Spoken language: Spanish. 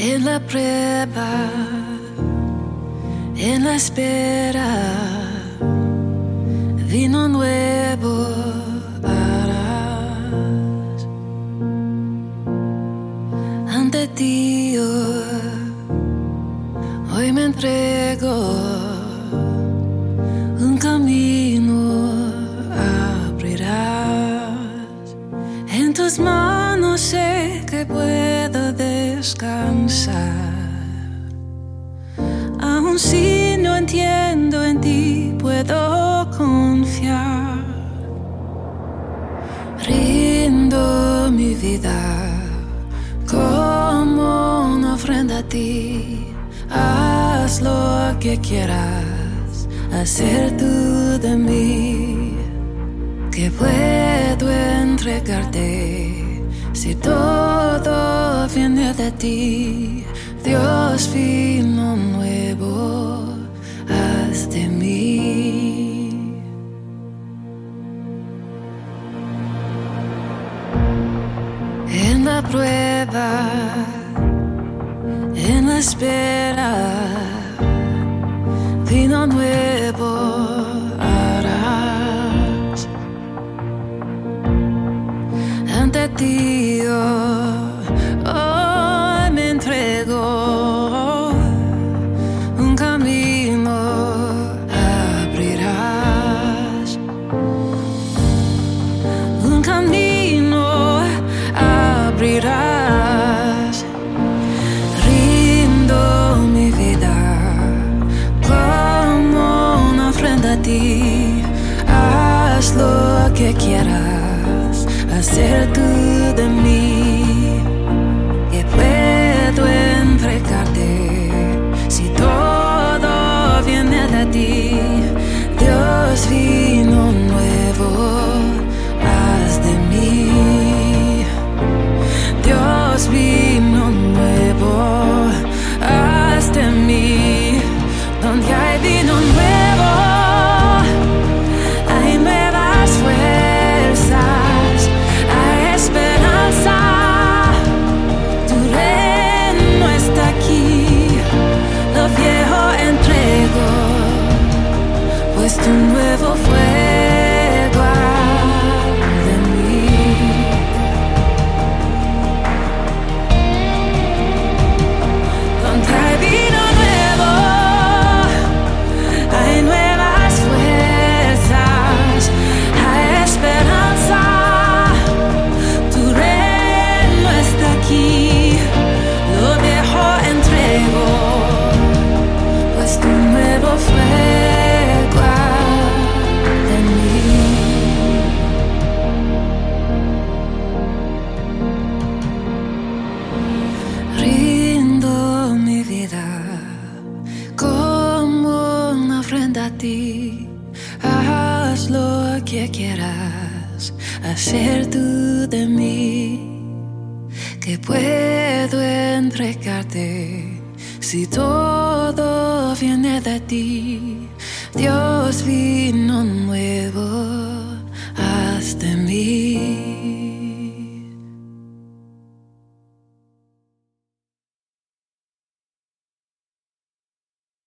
en la prueba, en la espera, vino nuevo harás. Ante ti hoy me entrego un camino abrirás en tus manos sé que puedo descansar. Aun si no entiendo en ti, puedo confiar. Rindo mi vida como una ofrenda a ti. Haz lo que quieras hacer tú de mí. Que puedo entregarte si todo viene de ti, Dios vino nuevo, haz de mí. En la prueba, en la espera, vino nuevo ti hacer tú de mí ti. Haz lo que quieras hacer tú de mí. Que puedo entregarte si todo viene de ti. Dios vino nuevo.